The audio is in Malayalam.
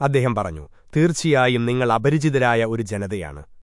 അദ്ദേഹം പറഞ്ഞു തീർച്ചയായും നിങ്ങൾ അപരിചിതരായ ഒരു ജനതയാണ്.